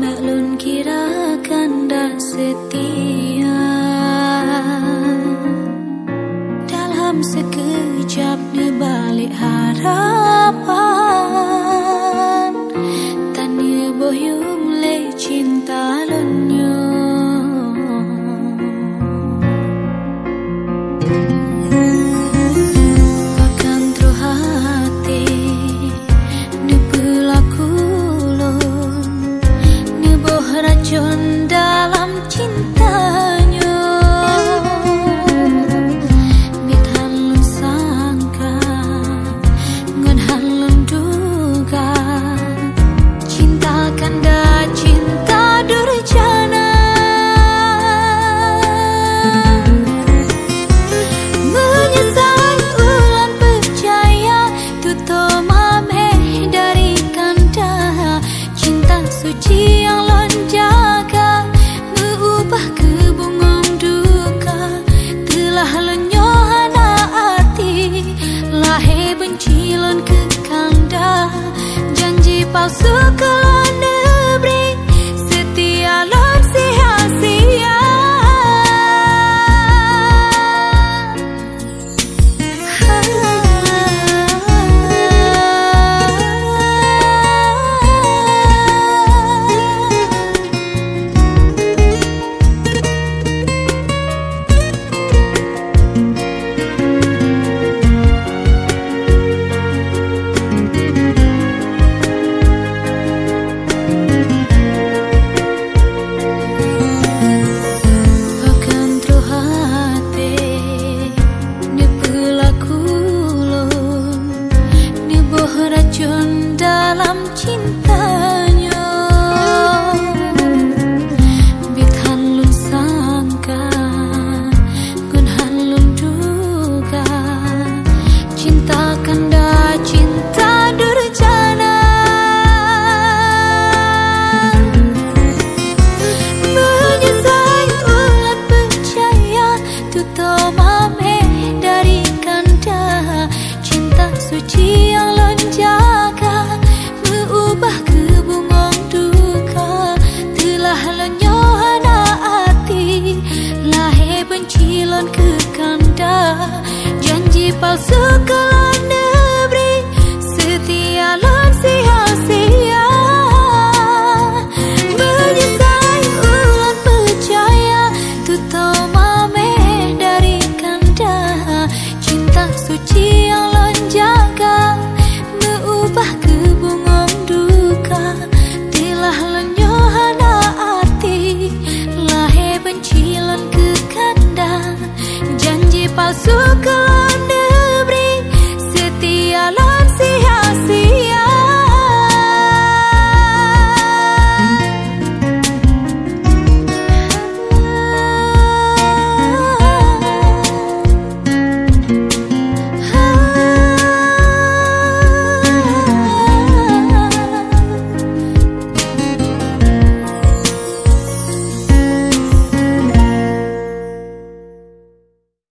Maklun kira kanda setia Dalam sekejap dibalik harapan Tanya bohong lecinta cinta. suci yang lonjakan Berubah ke duka. Telah lenyoh anak hati Lahir benci lon Janji palsu ke Suka kalan debri setia lon sia-sia menyesai ulan percaya tuto mame dari kanda cinta suci yang lan jaga meubah ke bungung duka. Tilah lenyo hati lahe benci lan ke kandang janji palsu